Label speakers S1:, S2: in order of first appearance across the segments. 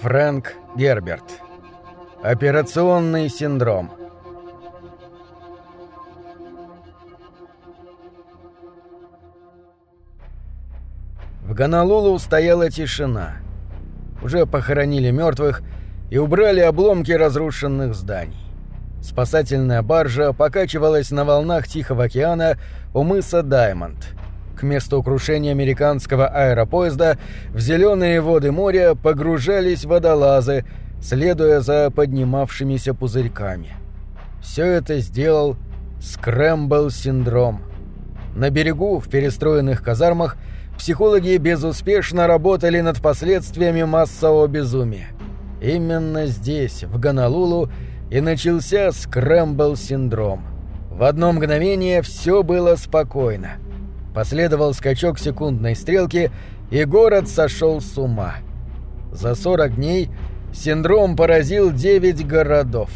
S1: Фрэнк Герберт. Операционный синдром. В Гонолулу стояла тишина. Уже похоронили мертвых и убрали обломки разрушенных зданий. Спасательная баржа покачивалась на волнах Тихого океана у мыса Даймонд — к месту крушения американского аэропоезда в зеленые воды моря погружались водолазы, следуя за поднимавшимися пузырьками. Все это сделал скрэмбл-синдром. На берегу, в перестроенных казармах, психологи безуспешно работали над последствиями массового безумия. Именно здесь, в Гонолулу, и начался скрэмбл-синдром. В одно мгновение все было спокойно — Последовал скачок секундной стрелки, и город сошел с ума. За 40 дней синдром поразил 9 городов.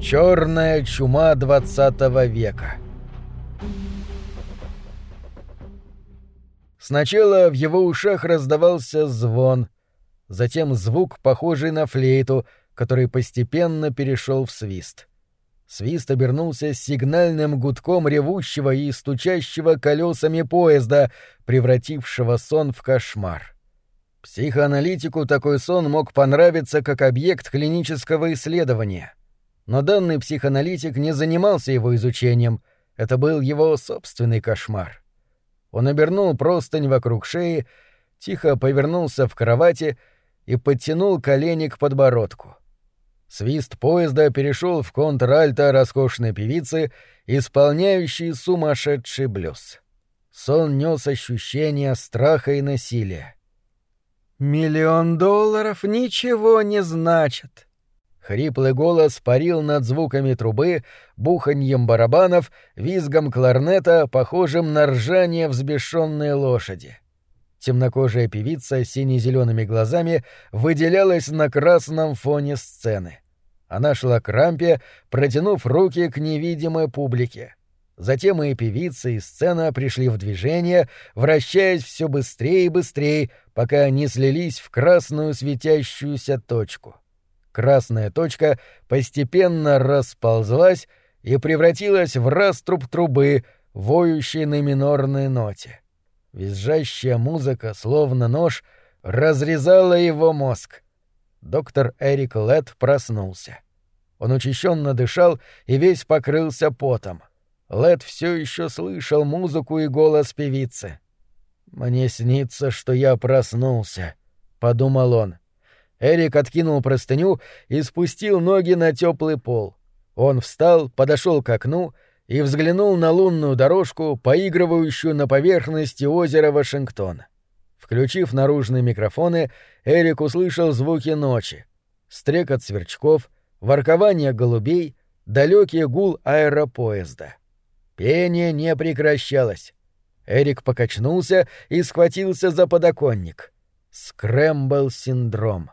S1: Черная чума 20 века. Сначала в его ушах раздавался звон, затем звук, похожий на флейту, который постепенно перешел в свист. Свист обернулся сигнальным гудком ревущего и стучащего колесами поезда, превратившего сон в кошмар. Психоаналитику такой сон мог понравиться как объект клинического исследования. Но данный психоаналитик не занимался его изучением, это был его собственный кошмар. Он обернул простынь вокруг шеи, тихо повернулся в кровати и подтянул колени к подбородку. Свист поезда перешел в контральто роскошной певицы, исполняющей сумасшедший блюз. Сон нес ощущение страха и насилия. «Миллион долларов ничего не значит!» Хриплый голос парил над звуками трубы, буханьем барабанов, визгом кларнета, похожим на ржание взбешенной лошади. Темнокожая певица с сине-зелеными глазами выделялась на красном фоне сцены. Она шла к рампе, протянув руки к невидимой публике. Затем и певица, и сцена пришли в движение, вращаясь все быстрее и быстрее, пока не слились в красную светящуюся точку. Красная точка постепенно расползлась и превратилась в раструб трубы, воющей на минорной ноте. Визжащая музыка, словно нож, разрезала его мозг — доктор Эрик Лед проснулся. Он учащенно дышал и весь покрылся потом. Лед все еще слышал музыку и голос певицы. «Мне снится, что я проснулся», — подумал он. Эрик откинул простыню и спустил ноги на теплый пол. Он встал, подошел к окну и взглянул на лунную дорожку, поигрывающую на поверхности озера Вашингтон. Включив наружные микрофоны, Эрик услышал звуки ночи. Стрекот сверчков, воркование голубей, далекий гул аэропоезда. Пение не прекращалось. Эрик покачнулся и схватился за подоконник. Скрэмбл-синдром.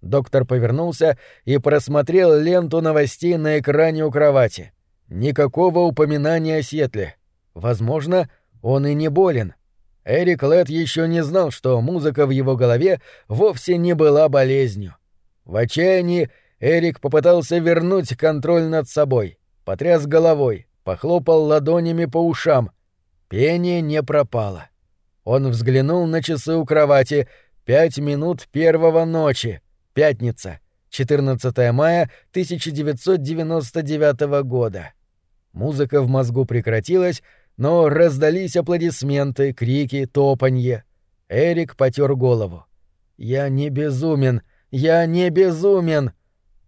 S1: Доктор повернулся и просмотрел ленту новостей на экране у кровати. Никакого упоминания о Сетле. Возможно, он и не болен. Эрик Лед еще не знал, что музыка в его голове вовсе не была болезнью. В отчаянии Эрик попытался вернуть контроль над собой, потряс головой, похлопал ладонями по ушам. Пение не пропало. Он взглянул на часы у кровати. Пять минут первого ночи. Пятница. 14 мая 1999 года. Музыка в мозгу прекратилась, но раздались аплодисменты, крики, топанье. Эрик потер голову. «Я не безумен! Я не безумен!»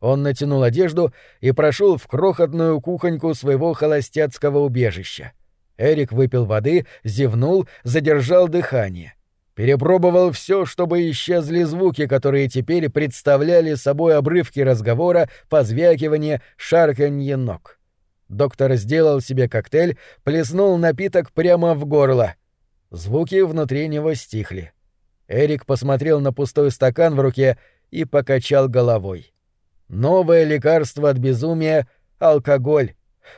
S1: Он натянул одежду и прошел в крохотную кухоньку своего холостяцкого убежища. Эрик выпил воды, зевнул, задержал дыхание. Перепробовал все, чтобы исчезли звуки, которые теперь представляли собой обрывки разговора, позвякивание, шарканье ног. Доктор сделал себе коктейль, плеснул напиток прямо в горло. Звуки внутри него стихли. Эрик посмотрел на пустой стакан в руке и покачал головой. Новое лекарство от безумия — алкоголь.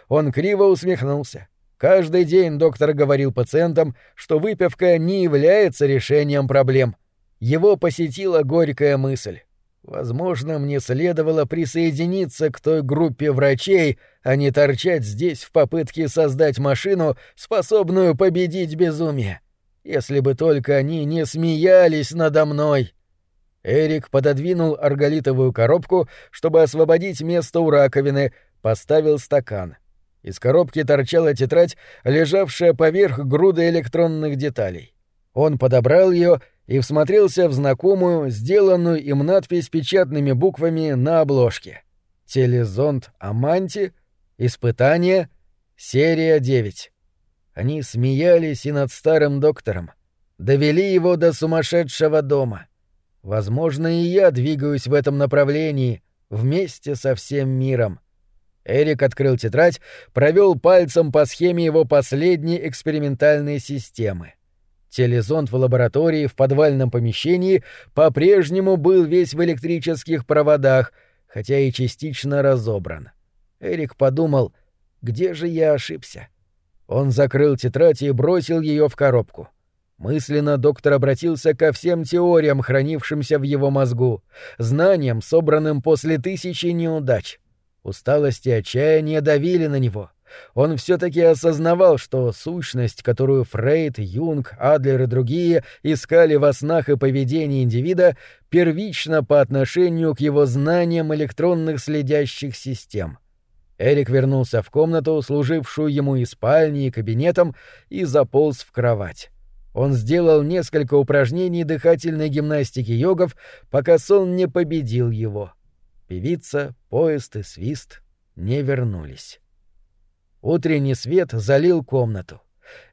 S1: Он криво усмехнулся. Каждый день доктор говорил пациентам, что выпивка не является решением проблем. Его посетила горькая мысль. Возможно, мне следовало присоединиться к той группе врачей, а не торчать здесь в попытке создать машину, способную победить безумие. Если бы только они не смеялись надо мной. Эрик пододвинул арголитовую коробку, чтобы освободить место у раковины, поставил стакан. Из коробки торчала тетрадь, лежавшая поверх груды электронных деталей. Он подобрал ее и всмотрелся в знакомую, сделанную им надпись печатными буквами на обложке. «Телезонд Аманти. Испытание. Серия 9». Они смеялись и над старым доктором. Довели его до сумасшедшего дома. Возможно, и я двигаюсь в этом направлении, вместе со всем миром. Эрик открыл тетрадь, провел пальцем по схеме его последней экспериментальной системы. Телезонд в лаборатории в подвальном помещении по-прежнему был весь в электрических проводах, хотя и частично разобран. Эрик подумал, где же я ошибся? Он закрыл тетрадь и бросил ее в коробку. Мысленно доктор обратился ко всем теориям, хранившимся в его мозгу, знаниям, собранным после тысячи неудач. Усталость и отчаяние давили на него — он все-таки осознавал, что сущность, которую Фрейд, Юнг, Адлер и другие искали во снах и поведении индивида, первична по отношению к его знаниям электронных следящих систем. Эрик вернулся в комнату, служившую ему и спальней, и кабинетом, и заполз в кровать. Он сделал несколько упражнений дыхательной гимнастики йогов, пока сон не победил его. Певица, поезд и свист не вернулись. Утренний свет залил комнату.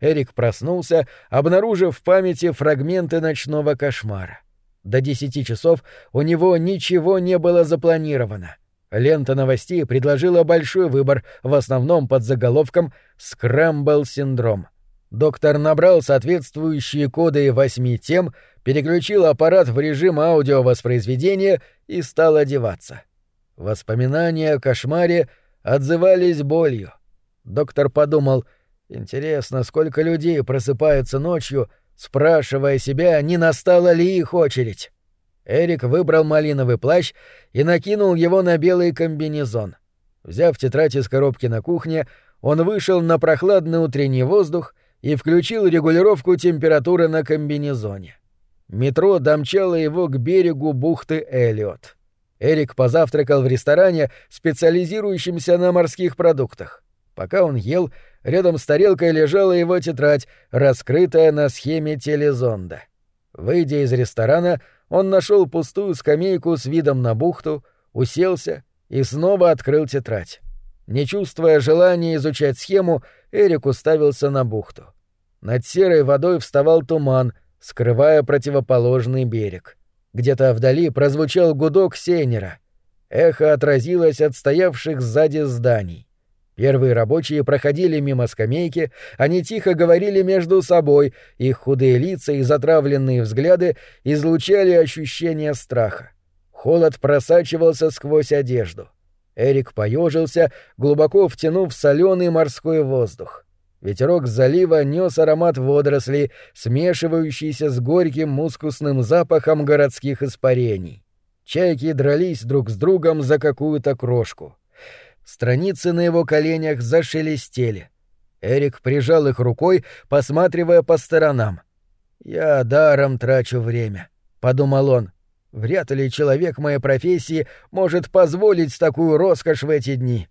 S1: Эрик проснулся, обнаружив в памяти фрагменты ночного кошмара. До десяти часов у него ничего не было запланировано. Лента новостей предложила большой выбор, в основном под заголовком «Скрэмбл-синдром». Доктор набрал соответствующие коды восьми тем, переключил аппарат в режим аудиовоспроизведения и стал одеваться. Воспоминания о кошмаре отзывались болью. Доктор подумал, интересно, сколько людей просыпаются ночью, спрашивая себя, не настала ли их очередь. Эрик выбрал малиновый плащ и накинул его на белый комбинезон. Взяв тетрадь из коробки на кухне, он вышел на прохладный утренний воздух и включил регулировку температуры на комбинезоне. Метро домчало его к берегу бухты Эллиот. Эрик позавтракал в ресторане, специализирующемся на морских продуктах. Пока он ел, рядом с тарелкой лежала его тетрадь, раскрытая на схеме телезонда. Выйдя из ресторана, он нашел пустую скамейку с видом на бухту, уселся и снова открыл тетрадь. Не чувствуя желания изучать схему, Эрик уставился на бухту. Над серой водой вставал туман, скрывая противоположный берег. Где-то вдали прозвучал гудок сейнера. Эхо отразилось от стоявших сзади зданий. Первые рабочие проходили мимо скамейки, они тихо говорили между собой, их худые лица и затравленные взгляды излучали ощущение страха. Холод просачивался сквозь одежду. Эрик поежился, глубоко втянув соленый морской воздух. Ветерок залива нес аромат водорослей, смешивающийся с горьким мускусным запахом городских испарений. Чайки дрались друг с другом за какую-то крошку. Страницы на его коленях зашелестели. Эрик прижал их рукой, посматривая по сторонам. «Я даром трачу время», — подумал он. «Вряд ли человек моей профессии может позволить такую роскошь в эти дни».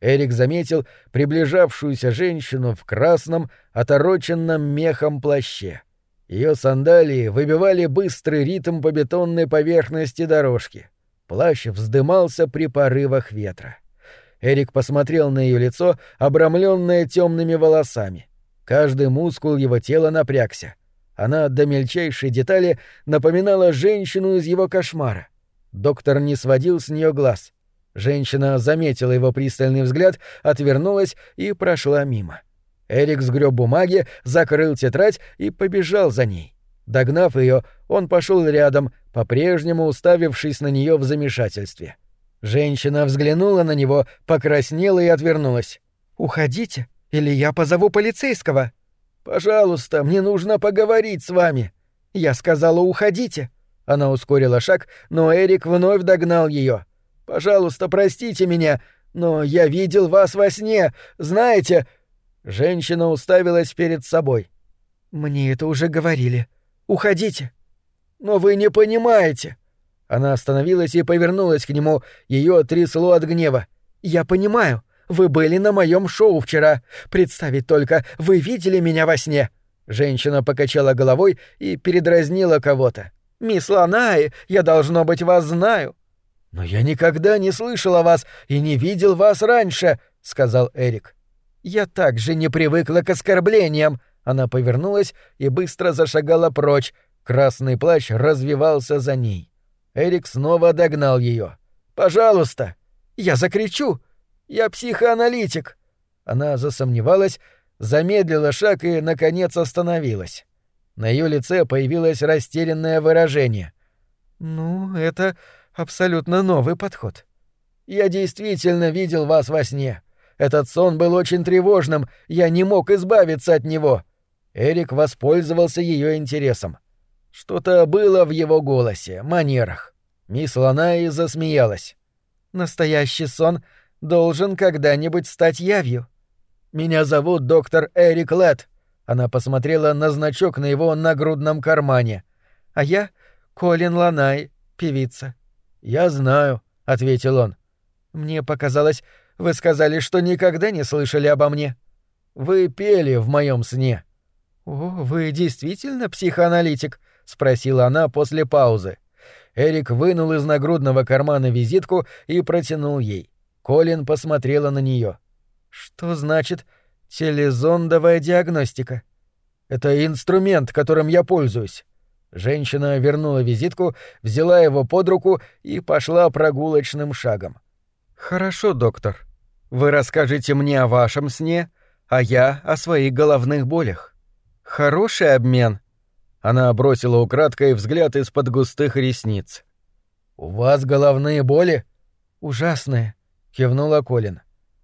S1: Эрик заметил приближавшуюся женщину в красном, отороченном мехом плаще. Ее сандалии выбивали быстрый ритм по бетонной поверхности дорожки. Плащ вздымался при порывах ветра. Эрик посмотрел на ее лицо, обрамленное темными волосами. Каждый мускул его тела напрягся. Она до мельчайшей детали напоминала женщину из его кошмара. Доктор не сводил с нее глаз. Женщина заметила его пристальный взгляд, отвернулась и прошла мимо. Эрик сгреб бумаги, закрыл тетрадь и побежал за ней. Догнав ее, он пошел рядом, по-прежнему уставившись на нее в замешательстве. — Женщина взглянула на него, покраснела и отвернулась. «Уходите, или я позову полицейского». «Пожалуйста, мне нужно поговорить с вами». «Я сказала, уходите». Она ускорила шаг, но Эрик вновь догнал ее. «Пожалуйста, простите меня, но я видел вас во сне, знаете...» Женщина уставилась перед собой. «Мне это уже говорили. Уходите». «Но вы не понимаете». Она остановилась и повернулась к нему, ее трясло от гнева. «Я понимаю. Вы были на моем шоу вчера. Представить только, вы видели меня во сне». Женщина покачала головой и передразнила кого-то. «Мисс Ланай, я, должно быть, вас знаю». «Но я никогда не слышал о вас и не видел вас раньше», — сказал Эрик. «Я также не привыкла к оскорблениям». Она повернулась и быстро зашагала прочь. Красный плащ развивался за ней. Эрик снова догнал ее. «Пожалуйста!» «Я закричу!» «Я психоаналитик!» Она засомневалась, замедлила шаг и, наконец, остановилась. На ее лице появилось растерянное выражение. «Ну, это абсолютно новый подход. Я действительно видел вас во сне. Этот сон был очень тревожным, я не мог избавиться от него». Эрик воспользовался ее интересом. Что-то было в его голосе, манерах. Мисс Ланаи засмеялась. «Настоящий сон должен когда-нибудь стать явью. Меня зовут доктор Эрик Летт. Она посмотрела на значок на его нагрудном кармане. «А я Колин Ланай, певица». «Я знаю», — ответил он. «Мне показалось, вы сказали, что никогда не слышали обо мне. Вы пели в моем сне». «О, вы действительно психоаналитик?» — спросила она после паузы. Эрик вынул из нагрудного кармана визитку и протянул ей. Колин посмотрела на нее. «Что значит Телезондовая диагностика. Это инструмент, которым я пользуюсь. Женщина вернула визитку, взяла его под руку и пошла прогулочным шагом. Хорошо, доктор. Вы расскажете мне о вашем сне, а я о своих головных болях. Хороший обмен. Она бросила украдкой взгляд из-под густых ресниц. У вас головные боли? Ужасные, кивнула Колин.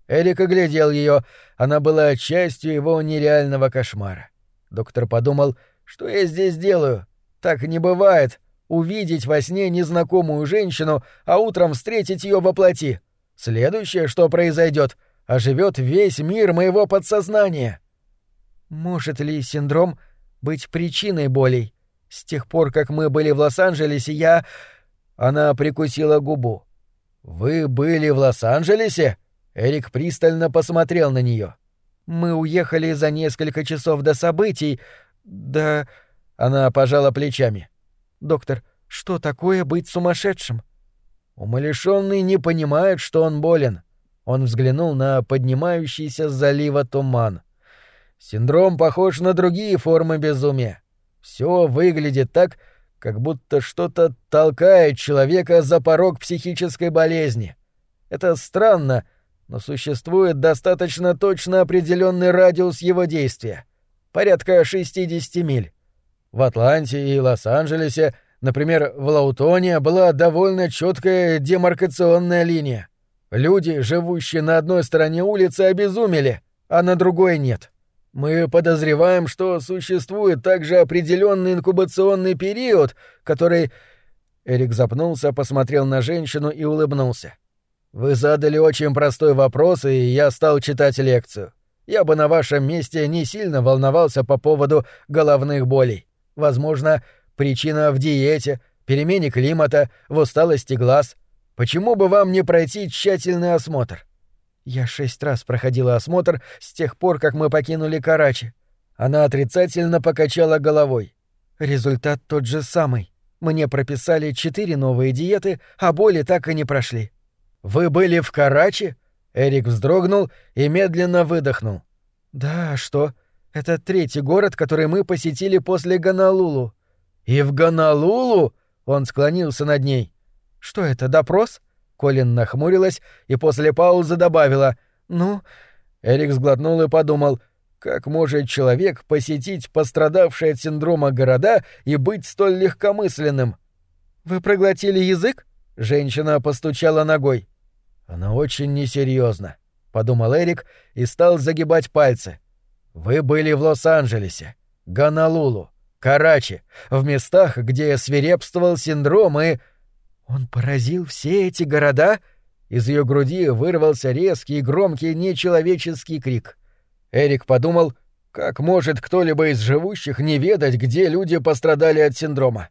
S1: Эрик оглядел ее. Она была частью его нереального кошмара. Доктор подумал, что я здесь делаю? Так не бывает. Увидеть во сне незнакомую женщину, а утром встретить ее во плоти. Следующее, что произойдет, оживет весь мир моего подсознания. Может ли синдром быть причиной болей? С тех пор, как мы были в Лос-Анджелесе, я... Она прикусила губу. «Вы были в Лос-Анджелесе?» Эрик пристально посмотрел на нее. «Мы уехали за несколько часов до событий. Да...» Она пожала плечами. «Доктор, что такое быть сумасшедшим?» Умалишенный не понимает, что он болен. Он взглянул на поднимающийся с залива туман. Синдром похож на другие формы безумия. Все выглядит так, как будто что-то толкает человека за порог психической болезни. Это странно, но существует достаточно точно определенный радиус его действия — порядка 60 миль. В Атланте и Лос-Анджелесе, например, в Лаутоне была довольно четкая демаркационная линия. Люди, живущие на одной стороне улицы, обезумели, а на другой нет. Мы подозреваем, что существует также определенный инкубационный период, который... Эрик запнулся, посмотрел на женщину и улыбнулся. — вы задали очень простой вопрос, и я стал читать лекцию. Я бы на вашем месте не сильно волновался по поводу головных болей. Возможно, причина в диете, перемене климата, в усталости глаз. Почему бы вам не пройти тщательный осмотр? Я шесть раз проходила осмотр с тех пор, как мы покинули Карачи. Она отрицательно покачала головой. Результат тот же самый. Мне прописали четыре новые диеты, а боли так и не прошли. «Вы были в Карачи?» Эрик вздрогнул и медленно выдохнул. «Да, что? Это третий город, который мы посетили после Ганалулу». «И в Ганалулу?» Он склонился над ней. «Что это, допрос?» Колин нахмурилась и после паузы добавила. «Ну...» Эрик сглотнул и подумал, как может человек посетить пострадавшие от синдрома города и быть столь легкомысленным? «Вы проглотили язык?» Женщина постучала ногой. Она очень несерьезна, подумал Эрик и стал загибать пальцы. Вы были в Лос-Анджелесе, Ганалулу, Карачи, в местах, где свирепствовал синдром и... Он поразил все эти города? Из ее груди вырвался резкий громкий нечеловеческий крик. Эрик подумал, как может кто-либо из живущих не ведать, где люди пострадали от синдрома.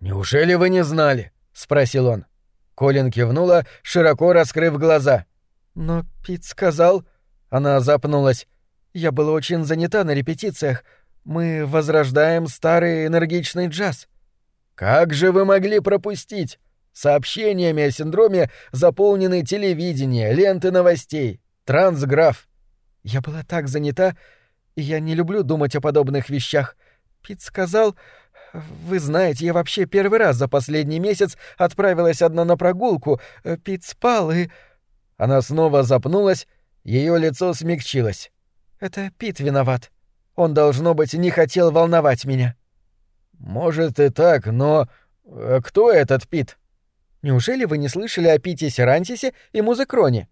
S1: «Неужели вы не знали?» — спросил он. Колин кивнула, широко раскрыв глаза. «Но Пит сказал...» Она запнулась. «Я была очень занята на репетициях. Мы возрождаем старый энергичный джаз». «Как же вы могли пропустить? Сообщениями о синдроме заполнены телевидение, ленты новостей, трансграф». «Я была так занята, и я не люблю думать о подобных вещах. Пит сказал... Вы знаете, я вообще первый раз за последний месяц отправилась одна на прогулку. Пит спал и...» Она снова запнулась, ее лицо смягчилось. «Это Пит виноват. Он, должно быть, не хотел волновать меня». «Может и так, но... Э, кто этот Пит?» «Неужели вы не слышали о Пите Серантисе и Музыкроне?»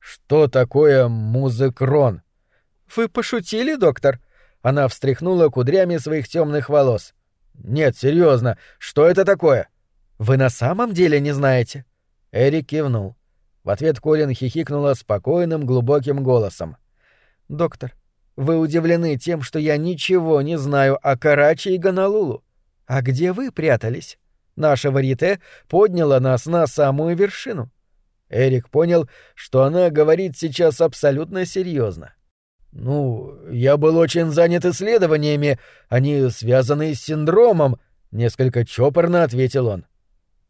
S1: «Что такое музыкрон?» «Вы пошутили, доктор?» Она встряхнула кудрями своих темных волос. «Нет, серьезно, что это такое?» «Вы на самом деле не знаете?» Эрик кивнул. В ответ Колин хихикнула спокойным, глубоким голосом. «Доктор, вы удивлены тем, что я ничего не знаю о Карачи и Ганалулу. А где вы прятались? Наша варите подняла нас на самую вершину. Эрик понял, что она говорит сейчас абсолютно серьезно. «Ну, я был очень занят исследованиями, они связаны с синдромом», — несколько чопорно ответил он.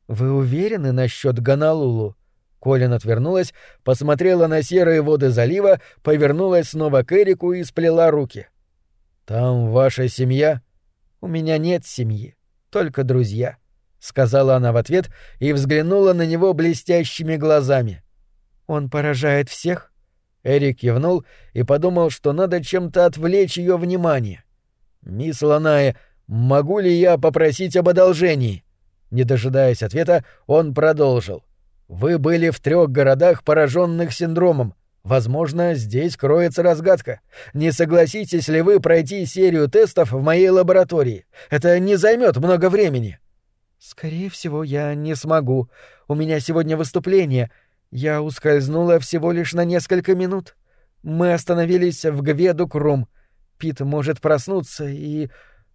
S1: «Вы уверены насчет Ганалулу?» Колин отвернулась, посмотрела на серые воды залива, повернулась снова к Эрику и сплела руки. «Там ваша семья?» «У меня нет семьи, только друзья», — сказала она в ответ и взглянула на него блестящими глазами. «Он поражает всех?» Эрик кивнул и подумал, что надо чем-то отвлечь ее внимание. «Мисс Ланая, могу ли я попросить об одолжении?» Не дожидаясь ответа, он продолжил. — вы были в трех городах, пораженных синдромом. Возможно, здесь кроется разгадка. Не согласитесь ли вы пройти серию тестов в моей лаборатории? Это не займет много времени. Скорее всего, я не смогу. У меня сегодня выступление. Я ускользнула всего лишь на несколько минут. Мы остановились в Гведу-Крум. Пит может проснуться, и...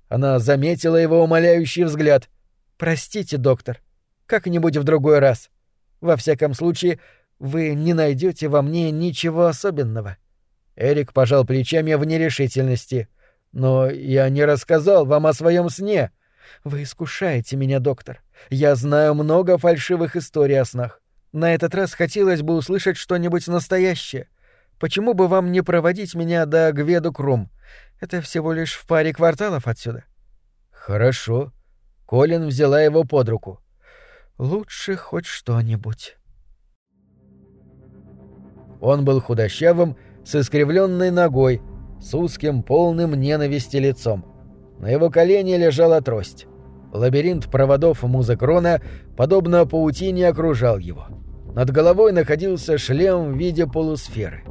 S1: Она заметила его умоляющий взгляд. «Простите, доктор. Как-нибудь в другой раз». Во всяком случае, вы не найдете во мне ничего особенного. Эрик пожал плечами в нерешительности. Но я не рассказал вам о своем сне. Вы искушаете меня, доктор. Я знаю много фальшивых историй о снах. На этот раз хотелось бы услышать что-нибудь настоящее. Почему бы вам не проводить меня до Гведу Крум? Это всего лишь в паре кварталов отсюда. Хорошо. Колин взяла его под руку. Лучше хоть что-нибудь. Он был худощавым, с искривленной ногой, с узким, полным ненависти лицом. На его колене лежала трость. Лабиринт проводов музыкрона, подобно паутине, окружал его. Над головой находился шлем в виде полусферы.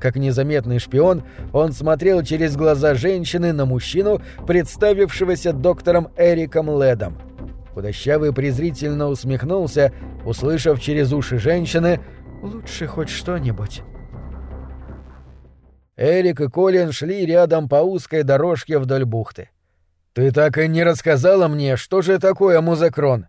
S1: Как незаметный шпион, он смотрел через глаза женщины на мужчину, представившегося доктором Эриком Ледом. Худощавый презрительно усмехнулся, услышав через уши женщины «Лучше хоть что-нибудь». Эрик и Колин шли рядом по узкой дорожке вдоль бухты. «Ты так и не рассказала мне, что же такое музыкрон?»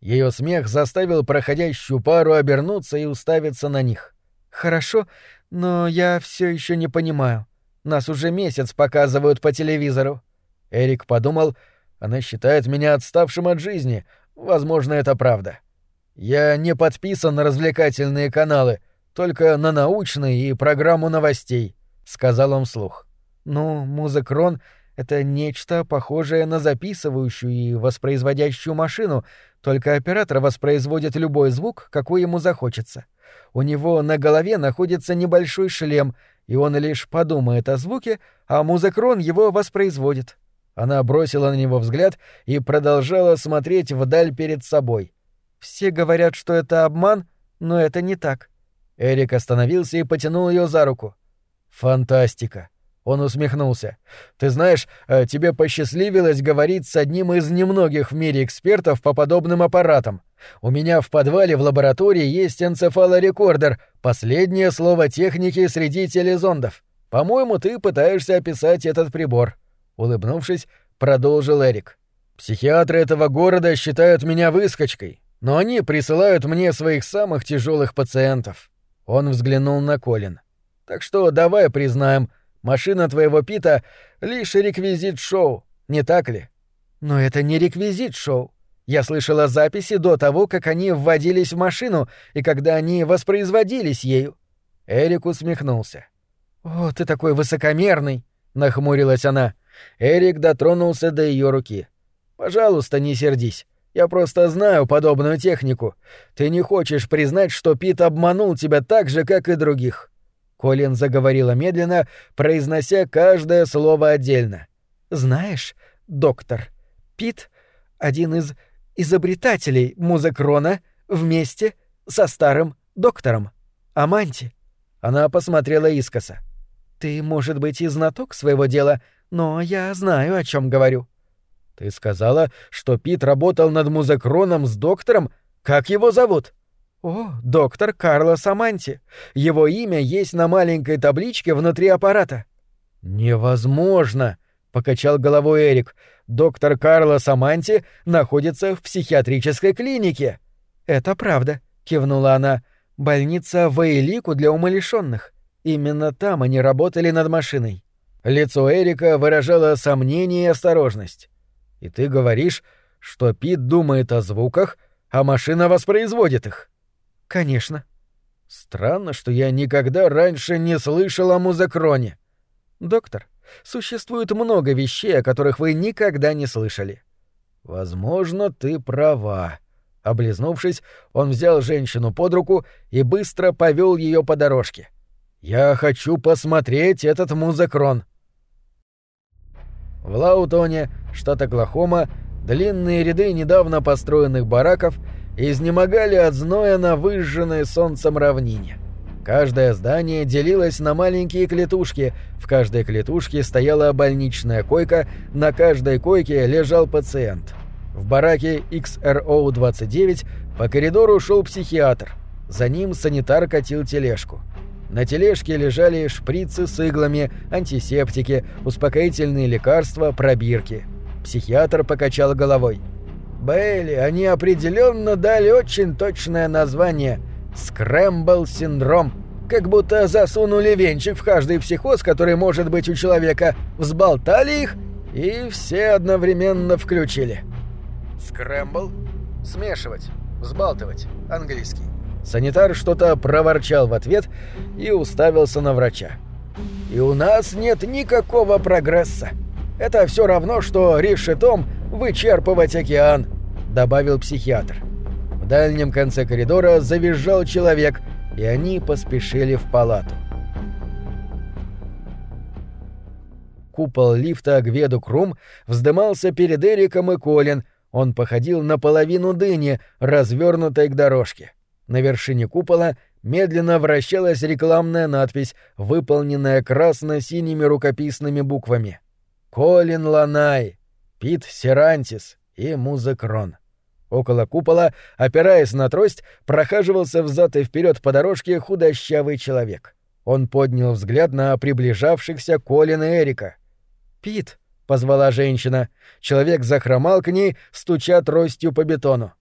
S1: Ее смех заставил проходящую пару обернуться и уставиться на них. «Хорошо, но я все еще не понимаю. Нас уже месяц показывают по телевизору». Эрик подумал, она считает меня отставшим от жизни. Возможно, это правда. Я не подписан на развлекательные каналы, только на научные и программу новостей, сказал он вслух. Ну, музыкрон — это нечто похожее на записывающую и воспроизводящую машину, только оператор воспроизводит любой звук, какой ему захочется. У него на голове находится небольшой шлем, и он лишь подумает о звуке, а музыкрон его воспроизводит. Она бросила на него взгляд и продолжала смотреть вдаль перед собой. «Все говорят, что это обман, но это не так». Эрик остановился и потянул ее за руку. «Фантастика. Он усмехнулся. «Ты знаешь, э, тебе посчастливилось говорить с одним из немногих в мире экспертов по подобным аппаратам. У меня в подвале в лаборатории есть энцефалорекордер, последнее слово техники среди телезондов. По-моему, ты пытаешься описать этот прибор». Улыбнувшись, продолжил Эрик. «Психиатры этого города считают меня выскочкой, но они присылают мне своих самых тяжелых пациентов». Он взглянул на Колин. «Так что давай признаем, Машина твоего Пита — лишь реквизит шоу, не так ли? Но это не реквизит шоу. Я слышала записи до того, как они вводились в машину и когда они воспроизводились ею. Эрик усмехнулся. «О, ты такой высокомерный!» — нахмурилась она. Эрик дотронулся до ее руки. «Пожалуйста, не сердись. Я просто знаю подобную технику. Ты не хочешь признать, что Пит обманул тебя так же, как и других. Колин заговорила медленно, произнося каждое слово отдельно. «Знаешь, доктор, Пит — один из изобретателей музыкрона вместе со старым доктором, Аманти». Она посмотрела искоса. «Ты, может быть, и знаток своего дела, но я знаю, о чем говорю». «Ты сказала, что Пит работал над музыкроном с доктором? Как его зовут?» «О, доктор Карлос Аманти. Его имя есть на маленькой табличке внутри аппарата». «Невозможно!» — покачал головой Эрик. «Доктор Карлос Аманти находится в психиатрической клинике». «Это правда», — кивнула она. «Больница в Эйлику для умалишенных. Именно там они работали над машиной». Лицо Эрика выражало сомнение и осторожность. «И ты говоришь, что Пит думает о звуках, а машина воспроизводит их?» Конечно. Странно, что я никогда раньше не слышал о музыкроне. Доктор, существует много вещей, о которых вы никогда не слышали. Возможно, ты права. Облизнувшись, он взял женщину под руку и быстро повел ее по дорожке. Я хочу посмотреть этот музыкрон. В Лаутоне, штат Оклахома, длинные ряды недавно построенных бараков — изнемогали от зноя на выжженной солнцем равнине. Каждое здание делилось на маленькие клетушки, в каждой клетушке стояла больничная койка, на каждой койке лежал пациент. В бараке XRO-29 по коридору шел психиатр, за ним санитар катил тележку. На тележке лежали шприцы с иглами, антисептики, успокоительные лекарства, пробирки. Психиатр покачал головой. Бейли, они определенно дали очень точное название «Scramble синдром». Как будто засунули венчик в каждый психоз, который может быть у человека, взболтали их и все одновременно включили. Scramble — смешивать, взбалтывать, английский. Санитар что-то проворчал в ответ и уставился на врача. «И у нас нет никакого прогресса. Это все равно, что решетом вычерпывать океан», — добавил психиатр. В дальнем конце коридора завизжал человек, и они поспешили в палату. Купол лифта Гведу Крум вздымался перед Эриком и Колин, он походил на половину дыни, развернутой к дорожке. На вершине купола медленно вращалась рекламная надпись, выполненная красно-синими рукописными буквами. «Колин Ланай», Пит Серантис и Музыкрон. Около купола, опираясь на трость, прохаживался взад и вперед по дорожке худощавый человек. Он поднял взгляд на приближавшихся Колина и Эрика. «Пит!» — позвала женщина. Человек захромал к ней, стуча тростью по бетону.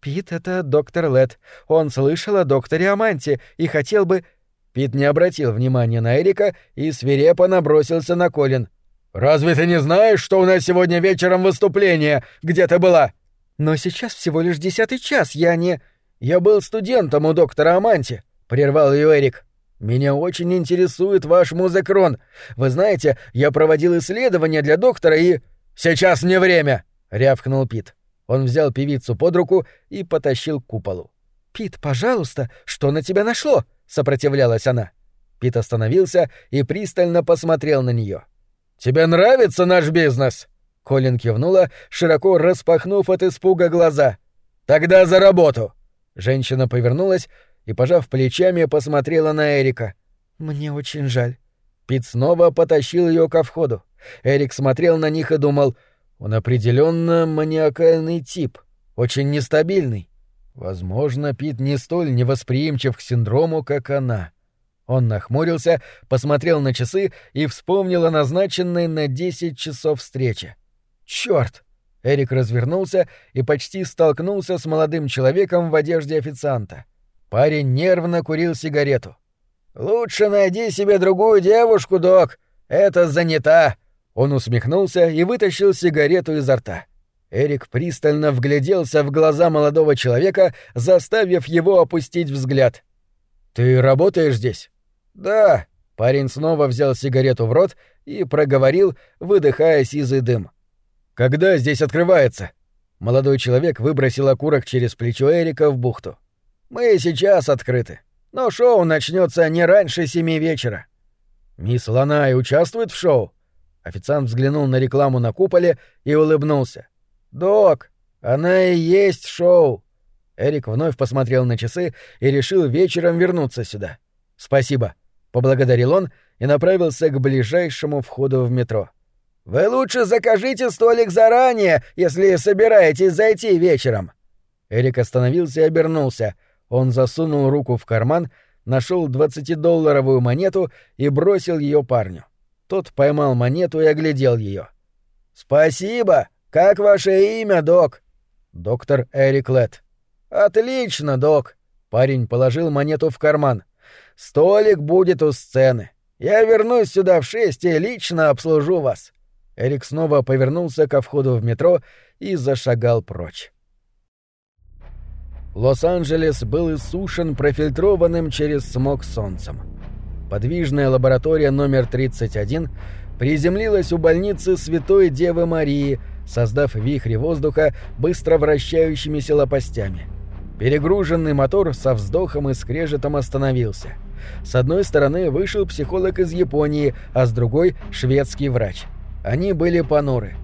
S1: «Пит — это доктор Лед. Он слышал о докторе Аманте и хотел бы...» Пит не обратил внимания на Эрика и свирепо набросился на Колин. «Разве ты не знаешь, что у нас сегодня вечером выступление? Где ты была?» «Но сейчас всего лишь десятый час, я не...» «Я был студентом у доктора Аманти», — прервал ее Эрик. «Меня очень интересует ваш музыкрон. Вы знаете, я проводил исследования для доктора и...» «Сейчас не время!» — рявкнул Пит. Он взял певицу под руку и потащил к куполу. «Пит, пожалуйста, что на тебя нашло?» — сопротивлялась она. Пит остановился и пристально посмотрел на нее. «Тебе нравится наш бизнес?» Колин кивнула, широко распахнув от испуга глаза. «Тогда за работу!» Женщина повернулась и, пожав плечами, посмотрела на Эрика. «Мне очень жаль». Пит снова потащил ее ко входу. Эрик смотрел на них и думал, он определенно маниакальный тип, очень нестабильный. Возможно, Пит не столь невосприимчив к синдрому, как она. Он нахмурился, посмотрел на часы и вспомнил о назначенной на 10 часов встрече. Черт! Эрик развернулся и почти столкнулся с молодым человеком в одежде официанта. Парень нервно курил сигарету. «Лучше найди себе другую девушку, док. Это занята!» Он усмехнулся и вытащил сигарету изо рта. Эрик пристально вгляделся в глаза молодого человека, заставив его опустить взгляд. «Ты работаешь здесь?» «Да». Парень снова взял сигарету в рот и проговорил, выдыхая сизый дым. «Когда здесь открывается?» Молодой человек выбросил окурок через плечо Эрика в бухту. «Мы сейчас открыты, но шоу начнется не раньше семи вечера». «Мисс Ланай участвует в шоу?» Официант взглянул на рекламу на куполе и улыбнулся. «Док, она и есть шоу!» Эрик вновь посмотрел на часы и решил вечером вернуться сюда. «Спасибо», — поблагодарил он и направился к ближайшему входу в метро. «Вы лучше закажите столик заранее, если собираетесь зайти вечером». Эрик остановился и обернулся. Он засунул руку в карман, нашел двадцатидолларовую монету и бросил ее парню. Тот поймал монету и оглядел ее. «Спасибо! Как ваше имя, док?» «Доктор Эрик Летт». «Отлично, док!» Парень положил монету в карман. «Столик будет у сцены. Я вернусь сюда в шесть и лично обслужу вас». Эрик снова повернулся ко входу в метро и зашагал прочь. Лос-Анджелес был иссушен профильтрованным через смог солнцем. Подвижная лаборатория номер 31 приземлилась у больницы Святой Девы Марии, создав вихри воздуха быстро вращающимися лопастями. Перегруженный мотор со вздохом и скрежетом остановился. С одной стороны вышел психолог из Японии, а с другой — шведский врач. Они были понуры.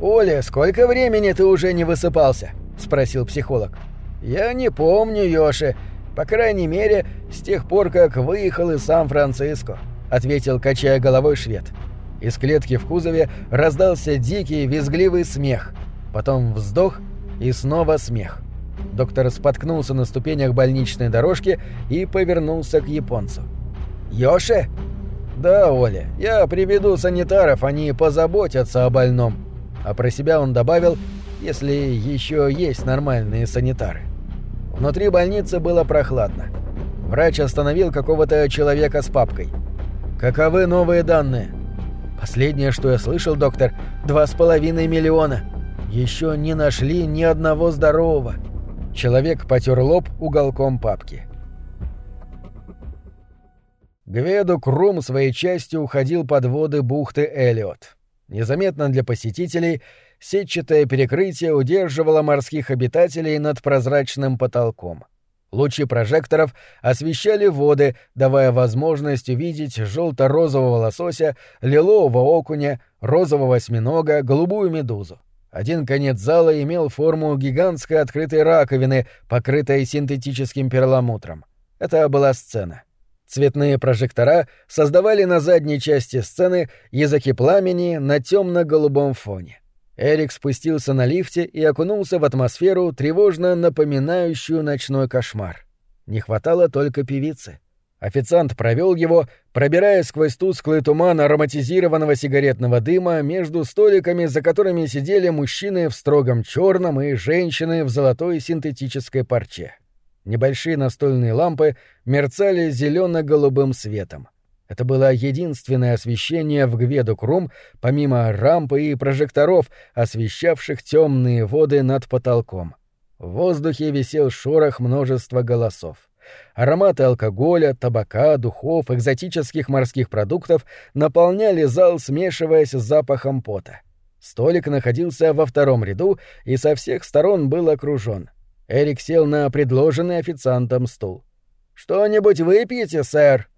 S1: «Оля, сколько времени ты уже не высыпался?» — спросил психолог. «Я не помню, Йоши. По крайней мере, с тех пор, как выехал из Сан-Франциско», — ответил, качая головой швед. Из клетки в кузове раздался дикий визгливый смех, потом вздох и снова смех. Доктор споткнулся на ступенях больничной дорожки и повернулся к японцу. «Йоши?» «Да, Оля, я приведу санитаров, они позаботятся о больном». А про себя он добавил, если еще есть нормальные санитары. Внутри больницы было прохладно. Врач остановил какого-то человека с папкой. «Каковы новые данные?» «Последнее, что я слышал, доктор, два с половиной миллиона. Еще не нашли ни одного здорового». Человек потер лоб уголком папки. Гведу Крум своей частью уходил под воды бухты Элиот. Незаметно для посетителей сетчатое перекрытие удерживало морских обитателей над прозрачным потолком. Лучи прожекторов освещали воды, давая возможность увидеть желто-розового лосося, лилового окуня, розового осьминога, голубую медузу. Один конец зала имел форму гигантской открытой раковины, покрытой синтетическим перламутром. Это была сцена. Цветные прожектора создавали на задней части сцены языки пламени на темно-голубом фоне. Эрик спустился на лифте и окунулся в атмосферу, тревожно напоминающую ночной кошмар. Не хватало только певицы. Официант провел его, пробираясь сквозь тусклый туман ароматизированного сигаретного дыма между столиками, за которыми сидели мужчины в строгом черном и женщины в золотой синтетической парче. Небольшие настольные лампы мерцали зелено-голубым светом. Это было единственное освещение в Гведу-Крум, помимо рампы и прожекторов, освещавших темные воды над потолком. В воздухе висел шорох множества голосов. Ароматы алкоголя, табака, духов, экзотических морских продуктов наполняли зал, смешиваясь с запахом пота. Столик находился во втором ряду и со всех сторон был окружен. Эрик сел на предложенный официантом стул. «Что-нибудь выпьете, сэр?»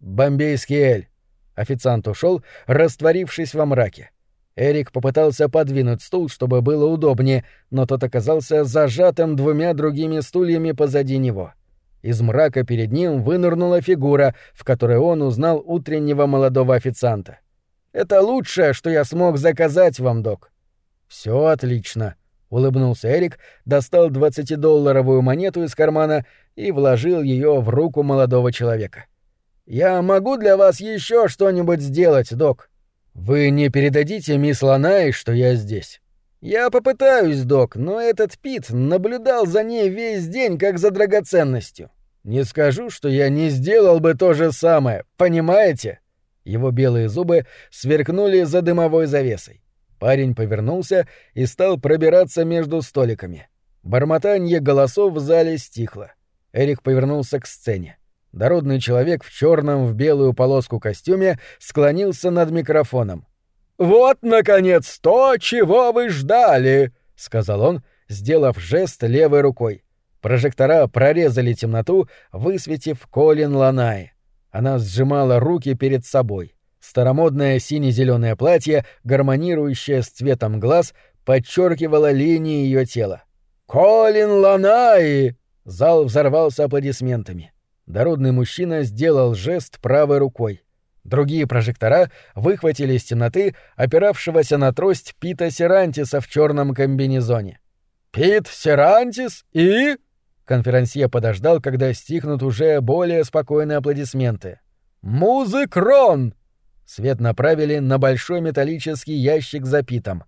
S1: «Бомбейский эль». Официант ушел, растворившись во мраке. Эрик попытался подвинуть стул, чтобы было удобнее, но тот оказался зажатым двумя другими стульями позади него. Из мрака перед ним вынырнула фигура, в которой он узнал утреннего молодого официанта. «Это лучшее, что я смог заказать вам, док». «Все отлично», — улыбнулся Эрик, достал двадцатидолларовую монету из кармана и вложил ее в руку молодого человека. «Я могу для вас еще что-нибудь сделать, док?» «Вы не передадите мисс Ланай, что я здесь?» «Я попытаюсь, док, но этот Пит наблюдал за ней весь день, как за драгоценностью. Не скажу, что я не сделал бы то же самое, понимаете?» Его белые зубы сверкнули за дымовой завесой. Парень повернулся и стал пробираться между столиками. Бормотанье голосов в зале стихло. Эрик повернулся к сцене. Дородный человек в черном в белую полоску костюме склонился над микрофоном. «Вот, наконец, то, чего вы ждали!» — сказал он, сделав жест левой рукой. Прожектора прорезали темноту, высветив Колин Ланай. Она сжимала руки перед собой. Старомодное сине-зеленое платье, гармонирующее с цветом глаз, подчеркивало линии ее тела. «Колин Ланай!» Зал взорвался аплодисментами. Дородный мужчина сделал жест правой рукой. Другие прожектора выхватили из темноты опиравшегося на трость Пита Серантиса в черном комбинезоне. «Пит Серантис и...» Конферансье подождал, когда стихнут уже более спокойные аплодисменты. «Музыкрон!» Свет направили на большой металлический ящик за Питом.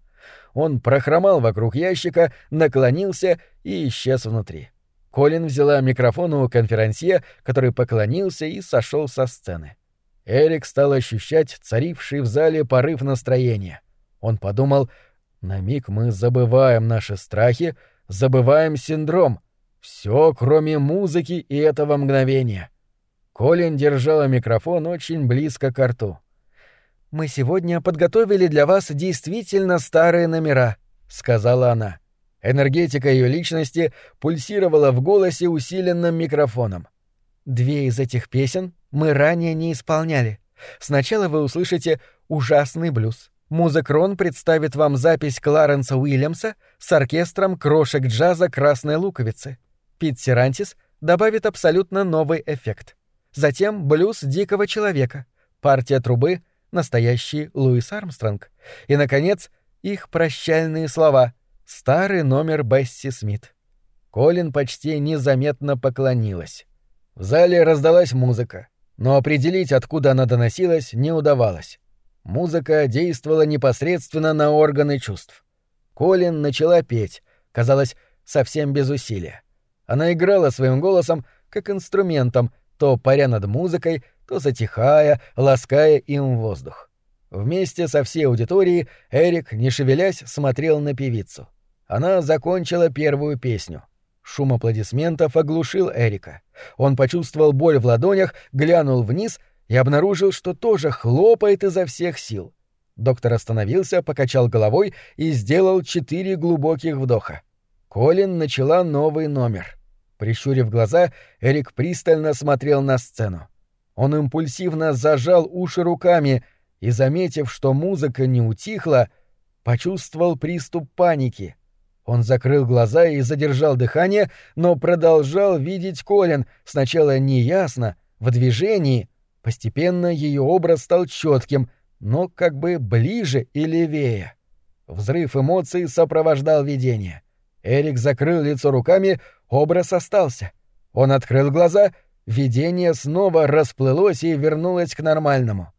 S1: Он прохромал вокруг ящика, наклонился и исчез внутри. Колин взяла микрофон у конферансье, который поклонился и сошел со сцены. Эрик стал ощущать царивший в зале порыв настроения. Он подумал, на миг мы забываем наши страхи, забываем синдром. Все, кроме музыки и этого мгновения. Колин держала микрофон очень близко к рту. «Мы сегодня подготовили для вас действительно старые номера», — сказала она. Энергетика ее личности пульсировала в голосе усиленным микрофоном. Две из этих песен мы ранее не исполняли. Сначала вы услышите ужасный блюз. Музыкрон представит вам запись Кларенса Уильямса с оркестром крошек джаза «Красной луковицы». Пит Сирантис добавит абсолютно новый эффект. Затем блюз дикого человека, партия трубы, настоящий Луис Армстронг. И, наконец, их прощальные слова, старый номер Бесси Смит. Колин почти незаметно поклонилась. В зале раздалась музыка, но определить, откуда она доносилась, не удавалось. Музыка действовала непосредственно на органы чувств. Колин начала петь, казалось, совсем без усилия. Она играла своим голосом как инструментом, то паря над музыкой, то затихая, лаская им воздух. Вместе со всей аудиторией Эрик, не шевелясь, смотрел на певицу. Она закончила первую песню. Шум аплодисментов оглушил Эрика. Он почувствовал боль в ладонях, глянул вниз и обнаружил, что тоже хлопает изо всех сил. Доктор остановился, покачал головой и сделал четыре глубоких вдоха. Колин начала новый номер. Прищурив глаза, Эрик пристально смотрел на сцену. Он импульсивно зажал уши руками и, заметив, что музыка не утихла, почувствовал приступ паники — он закрыл глаза и задержал дыхание, но продолжал видеть Колин, сначала неясно, в движении. Постепенно ее образ стал четким, но как бы ближе и левее. Взрыв эмоций сопровождал видение. Эрик закрыл лицо руками, образ остался. Он открыл глаза, видение снова расплылось и вернулось к нормальному.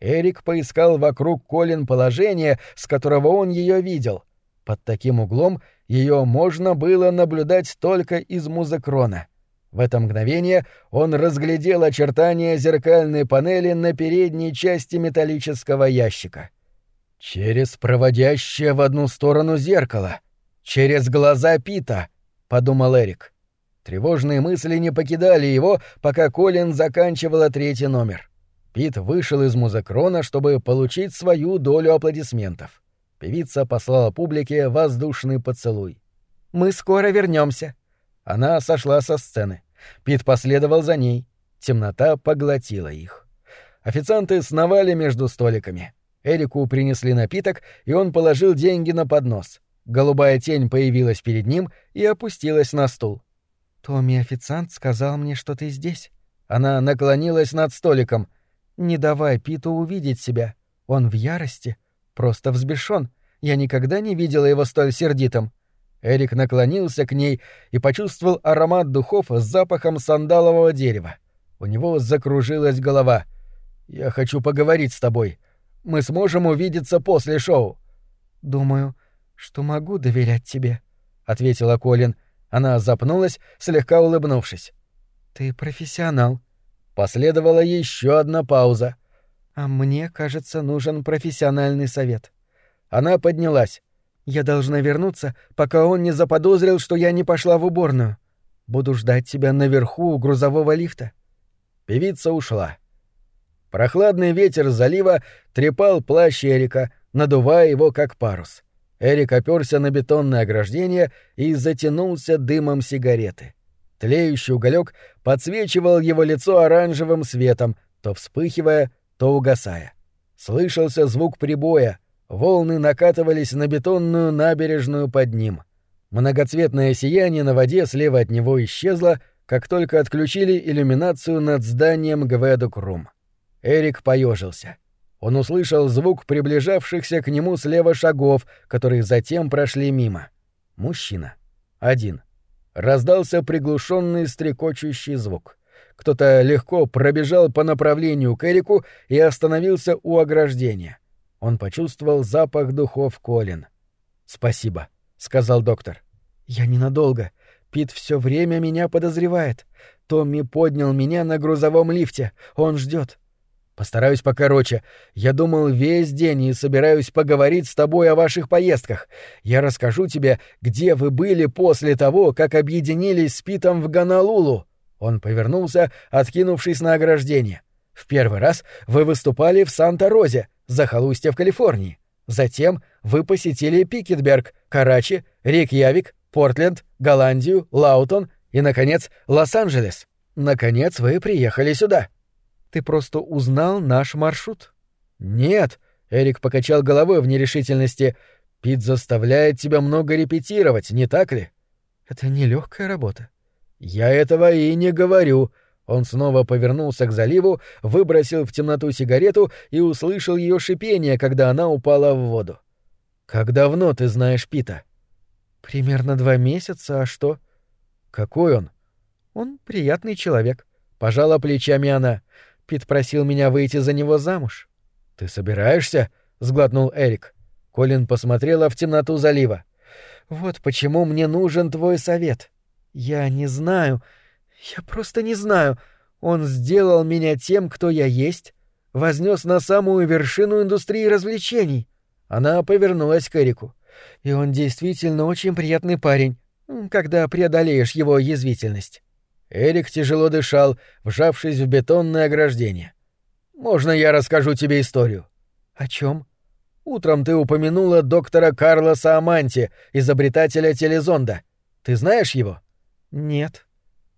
S1: Эрик поискал вокруг Колин положение, с которого он ее видел — под таким углом ее можно было наблюдать только из музыкрона. В это мгновение он разглядел очертания зеркальной панели на передней части металлического ящика. «Через проводящее в одну сторону зеркало. Через глаза Пита», — подумал Эрик. Тревожные мысли не покидали его, пока Колин заканчивала третий номер. Пит вышел из музыкрона, чтобы получить свою долю аплодисментов. Певица послала публике воздушный поцелуй. «Мы скоро вернемся. Она сошла со сцены. Пит последовал за ней. Темнота поглотила их. Официанты сновали между столиками. Эрику принесли напиток, и он положил деньги на поднос. Голубая тень появилась перед ним и опустилась на стул.
S2: Томми-официант сказал мне, что ты здесь.
S1: Она наклонилась над столиком.
S2: Не давай Питу увидеть себя. Он в ярости, просто взбешен. Я никогда не видела его столь сердитым.
S1: Эрик наклонился к ней и почувствовал аромат духов с запахом сандалового дерева. У него закружилась голова. «Я хочу поговорить с тобой. Мы сможем увидеться после шоу».
S2: «Думаю, что могу доверять тебе», — ответила Колин.
S1: Она запнулась, слегка улыбнувшись.
S2: «Ты профессионал».
S1: Последовала еще одна пауза.
S2: «А мне, кажется, нужен профессиональный совет».
S1: Она поднялась.
S2: «Я должна вернуться, пока он не заподозрил, что я не пошла в уборную. Буду ждать тебя наверху у грузового лифта».
S1: Певица ушла. Прохладный ветер залива трепал плащ Эрика, надувая его как парус. Эрик оперся на бетонное ограждение и затянулся дымом сигареты. Тлеющий уголек подсвечивал его лицо оранжевым светом, то вспыхивая, то угасая. Слышался звук прибоя, волны накатывались на бетонную набережную под ним. Многоцветное сияние на воде слева от него исчезло, как только отключили иллюминацию над зданием Гведокрум. Эрик поежился. Он услышал звук приближавшихся к нему слева шагов, которые затем прошли мимо. Мужчина. Один. Раздался приглушенный стрекочущий звук. Кто-то легко пробежал по направлению к Эрику и остановился у ограждения. Он почувствовал запах духов Колин. «Спасибо», — сказал доктор.
S2: «Я ненадолго. Пит все время меня подозревает. Томми поднял меня на грузовом лифте. Он ждет.
S1: Постараюсь покороче. Я думал весь день и собираюсь поговорить с тобой о ваших поездках. Я расскажу тебе, где вы были после того, как объединились с Питом в Гонолулу. Он повернулся, откинувшись на ограждение. В первый раз вы выступали в Санта-Розе, захолустье в Калифорнии. Затем вы посетили Пикетберг, Карачи, Рейкьявик, Портленд, Голландию, Лаутон и, наконец, Лос-Анджелес. Наконец вы приехали сюда.
S2: Ты просто узнал наш маршрут?
S1: Нет, Эрик покачал головой в нерешительности. Пит заставляет тебя много репетировать, не так ли?
S2: Это нелегкая работа.
S1: Я этого и не говорю. Он снова повернулся к заливу, выбросил в темноту сигарету и услышал ее шипение, когда она упала в воду. Как давно ты знаешь Пита?
S2: Примерно два месяца, а что?
S1: Какой он?
S2: Он приятный человек.
S1: Пожала плечами она.
S2: Пит просил меня выйти за него замуж.
S1: Ты собираешься? сглотнул Эрик. Колин посмотрела в темноту залива.
S2: Вот почему мне нужен твой совет. Я не знаю. Я просто не знаю. Он сделал меня тем, кто я есть, вознес на самую вершину индустрии развлечений. Она повернулась к Эрику. И он действительно очень приятный парень, когда преодолеешь его язвительность.
S1: Эрик тяжело дышал, вжавшись в бетонное ограждение. «Можно я расскажу тебе историю?»
S2: «О чем?
S1: «Утром ты упомянула доктора Карлоса Аманти, изобретателя телезонда. Ты знаешь его?»
S2: «Нет».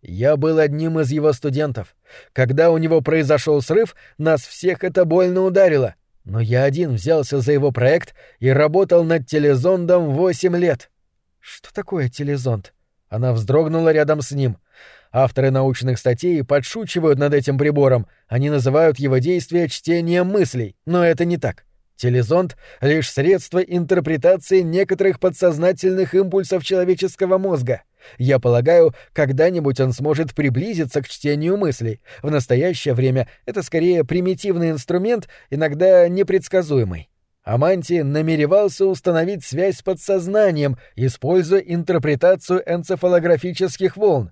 S1: «Я был одним из его студентов. Когда у него произошел срыв, нас всех это больно ударило. Но я один взялся за его проект и работал над телезондом восемь лет».
S2: «Что такое телезонд?»
S1: Она вздрогнула рядом с ним. Авторы научных статей подшучивают над этим прибором, они называют его действие чтением мыслей, но это не так. Телезонд — лишь средство интерпретации некоторых подсознательных импульсов человеческого мозга. Я полагаю, когда-нибудь он сможет приблизиться к чтению мыслей. В настоящее время это скорее примитивный инструмент, иногда непредсказуемый. Аманти намеревался установить связь с подсознанием, используя интерпретацию энцефалографических волн.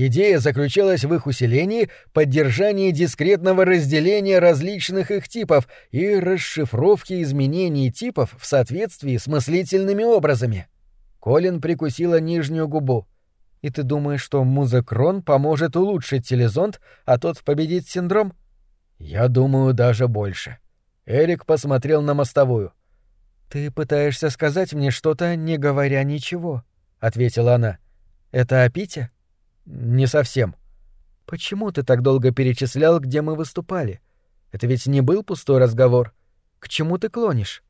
S1: Идея заключалась в их усилении, поддержании дискретного разделения различных их типов и расшифровке изменений типов в соответствии с мыслительными образами. Колин прикусила нижнюю губу.
S2: «И ты думаешь, что музыкрон поможет улучшить телезонд, а тот победит синдром?»
S1: «Я думаю, даже больше». Эрик посмотрел на мостовую.
S2: «Ты пытаешься сказать мне что-то, не говоря ничего», — ответила она. «Это о Пите?»
S1: Не совсем.
S2: Почему ты так долго перечислял, где мы выступали? Это ведь не был пустой разговор. К чему ты клонишь?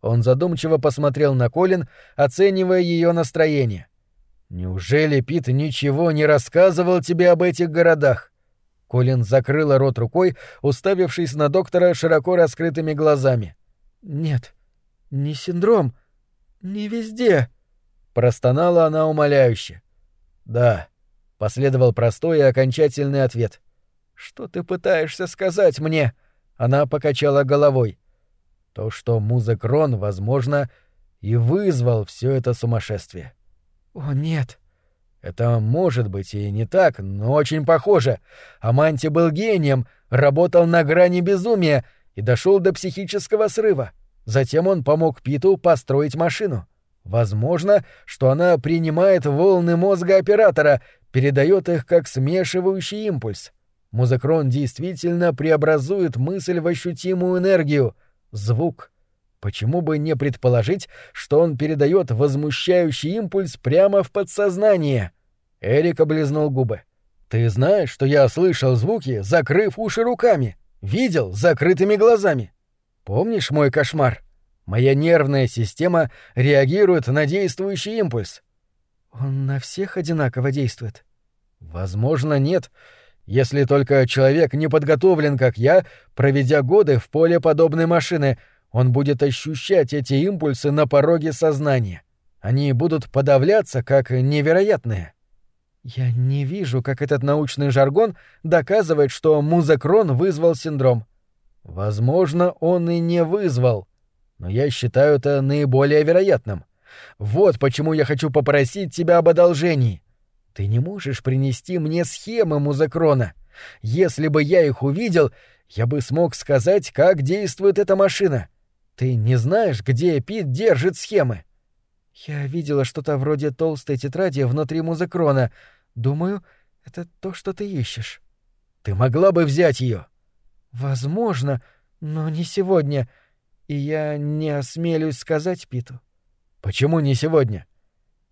S1: Он задумчиво посмотрел на Колин, оценивая ее настроение. Неужели Пит ничего не рассказывал тебе об этих городах? Колин закрыла рот рукой, уставившись на доктора широко раскрытыми глазами.
S2: Нет, не синдром, не везде.
S1: Простонала она умоляюще. Да, последовал простой и окончательный ответ. Что ты пытаешься сказать мне? Она покачала головой. То, что музыкрон, возможно, и вызвал все это сумасшествие.
S2: О, нет.
S1: Это может быть и не так, но очень похоже. Аманти был гением, работал на грани безумия и дошел до психического срыва. Затем он помог Питу построить машину. Возможно, что она принимает волны мозга оператора, передает их как смешивающий импульс. Музыкрон действительно преобразует мысль в ощутимую энергию, звук. Почему бы не предположить, что он передает возмущающий импульс прямо в подсознание? Эрик облизнул губы. Ты знаешь, что я слышал звуки, закрыв уши руками, видел закрытыми глазами. Помнишь мой кошмар? Моя нервная система реагирует на действующий импульс.
S2: Он на всех одинаково действует.
S1: Возможно, нет, если только человек не подготовлен, как я, проведя годы в поле подобной машины, он будет ощущать эти импульсы на пороге сознания. Они будут подавляться как невероятные.
S2: Я не вижу, как этот научный жаргон доказывает, что музыкрон вызвал синдром.
S1: Возможно, он и не вызвал, но я считаю это наиболее вероятным. Вот почему я хочу попросить тебя об одолжении. Ты не можешь принести мне схемы музыкрона. Если бы я их увидел, я бы смог сказать, как действует эта машина. Ты не знаешь, где Пит держит схемы?
S2: Я видела что-то вроде толстой тетради внутри музыкрона. Думаю, это то, что ты ищешь.
S1: Ты могла бы взять ее.
S2: Возможно, но не сегодня. И я не осмелюсь сказать Питу.
S1: Почему не сегодня?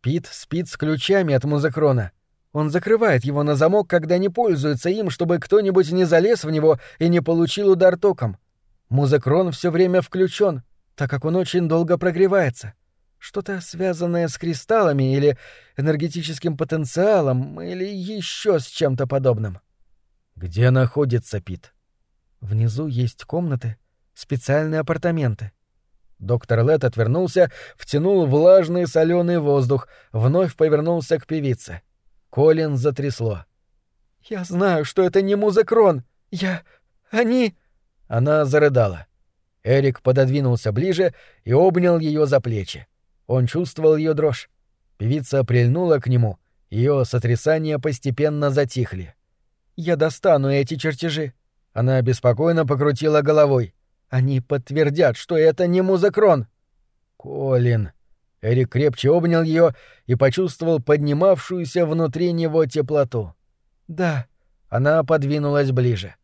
S1: Пит спит с ключами от музыкрона. Он закрывает его на замок, когда не пользуется им, чтобы кто-нибудь не залез в него и не получил удар током. Музыкрон все время включен, так как он очень долго прогревается. Что-то связанное с кристаллами или энергетическим потенциалом или еще с чем-то подобным. Где находится Пит?
S2: Внизу есть комнаты, специальные апартаменты.
S1: Доктор Лет отвернулся, втянул влажный соленый воздух, вновь повернулся к певице. Колин затрясло.
S2: «Я знаю, что это не музыкрон. Я... Они...»
S1: Она зарыдала. Эрик пододвинулся ближе и обнял ее за плечи. Он чувствовал ее дрожь. Певица прильнула к нему, ее сотрясания постепенно затихли.
S2: «Я достану эти чертежи».
S1: Она беспокойно покрутила головой. Они подтвердят, что это не музыкрон. Колин. Эрик крепче обнял ее и почувствовал поднимавшуюся внутри него теплоту.
S2: Да.
S1: Она подвинулась ближе.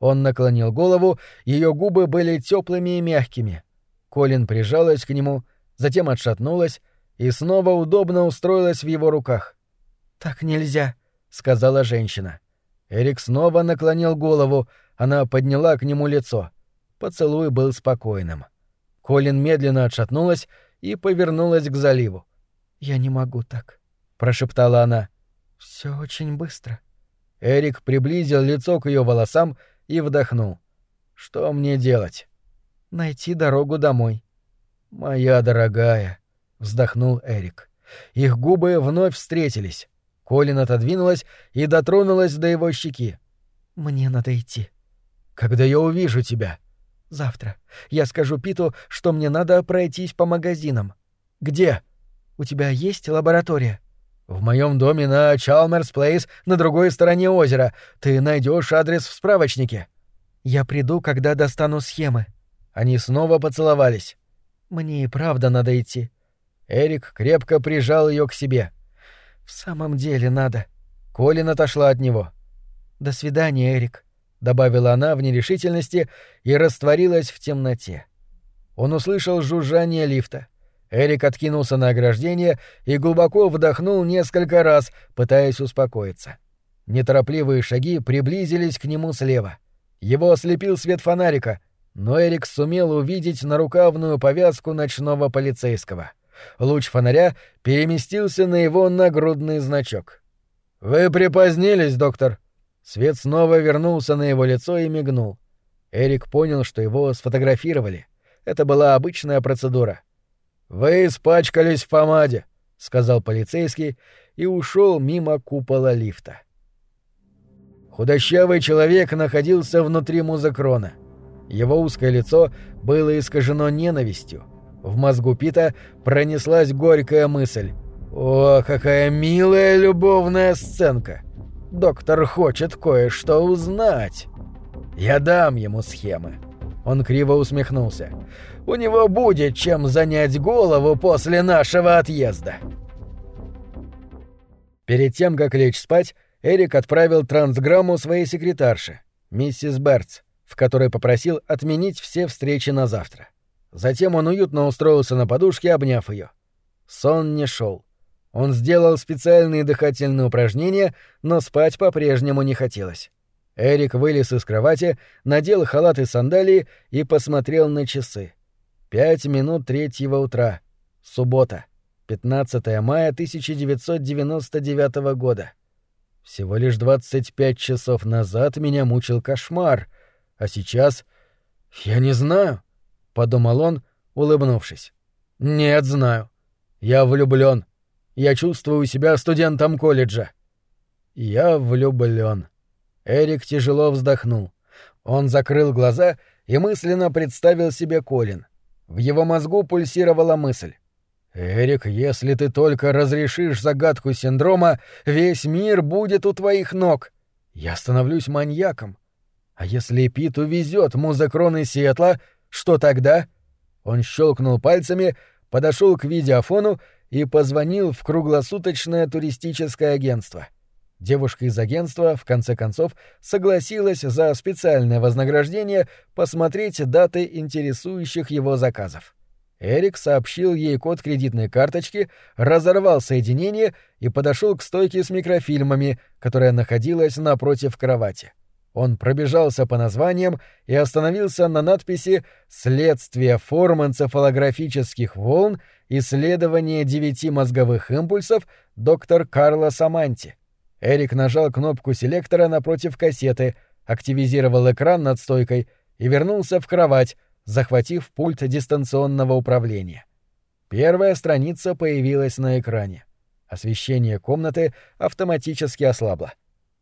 S1: Он наклонил голову, ее губы были теплыми и мягкими. Колин прижалась к нему, затем отшатнулась и снова удобно устроилась в его руках.
S2: «Так нельзя», — сказала женщина.
S1: Эрик снова наклонил голову, она подняла к нему лицо. Поцелуй был спокойным. Колин медленно отшатнулась и повернулась к заливу.
S2: «Я не могу так», —
S1: прошептала она.
S2: Все очень быстро».
S1: Эрик приблизил лицо к ее волосам и вдохнул. «Что мне делать?»
S2: «Найти дорогу домой».
S1: «Моя дорогая», — вздохнул Эрик. Их губы вновь встретились. Колин отодвинулась и дотронулась до его щеки.
S2: «Мне надо идти».
S1: «Когда я увижу тебя?»
S2: Завтра. Я скажу Питу, что мне надо пройтись по магазинам.
S1: Где?
S2: У тебя есть лаборатория?
S1: В моем доме на Чалмерс Плейс на другой стороне озера. Ты найдешь адрес в справочнике.
S2: Я приду, когда достану схемы.
S1: Они снова поцеловались.
S2: Мне и правда надо идти.
S1: Эрик крепко прижал ее к себе.
S2: В самом деле надо.
S1: Колин отошла от него.
S2: До свидания, Эрик.
S1: — добавила она в нерешительности и растворилась в темноте. Он услышал жужжание лифта. Эрик откинулся на ограждение и глубоко вдохнул несколько раз, пытаясь успокоиться. Неторопливые шаги приблизились к нему слева. Его ослепил свет фонарика, но Эрик сумел увидеть нарукавную повязку ночного полицейского. Луч фонаря переместился на его нагрудный значок. «Вы припозднились, доктор!» Свет снова вернулся на его лицо и мигнул. Эрик понял, что его сфотографировали. Это была обычная процедура. «Вы испачкались в помаде», — сказал полицейский и ушел мимо купола лифта. Худощавый человек находился внутри музыкрона. Его узкое лицо было искажено ненавистью. В мозгу Пита пронеслась горькая мысль. «О, какая милая любовная сценка! Доктор хочет кое-что узнать!» «Я дам ему схемы!» Он криво усмехнулся. «У него будет чем занять голову после нашего отъезда!» Перед тем, как лечь спать, Эрик отправил трансграмму своей секретарше, миссис Бертс, в которой попросил отменить все встречи на завтра. Затем он уютно устроился на подушке, обняв ее. Сон не шел. Он сделал специальные дыхательные упражнения, но спать по-прежнему не хотелось. Эрик вылез из кровати, надел халат и сандалии и посмотрел на часы. Пять минут третьего утра. Суббота. 15 мая 1999 года. Всего лишь 25 часов назад меня мучил кошмар, а сейчас... Я не знаю, — подумал он, улыбнувшись. Нет, знаю. Я влюблен. Я чувствую себя студентом колледжа. Я влюблен. Эрик тяжело вздохнул. Он закрыл глаза и мысленно представил себе Колин. В его мозгу пульсировала мысль. «Эрик, если ты только разрешишь загадку синдрома, весь мир будет у твоих ног. Я становлюсь маньяком. А если Пит увезет музыкрон из Сиэтла, что тогда?» Он щелкнул пальцами, подошел к видеофону и позвонил в круглосуточное туристическое агентство. Девушка из агентства, в конце концов, согласилась за специальное вознаграждение посмотреть даты интересующих его заказов. Эрик сообщил ей код кредитной карточки, разорвал соединение и подошел к стойке с микрофильмами, которая находилась напротив кровати. Он пробежался по названиям и остановился на надписи «Следствие форм энцефалографических волн. Исследование девяти мозговых импульсов. Доктор Карло Саманти». Эрик нажал кнопку селектора напротив кассеты, активизировал экран над стойкой и вернулся в кровать, захватив пульт дистанционного управления. Первая страница появилась на экране. Освещение комнаты автоматически ослабло.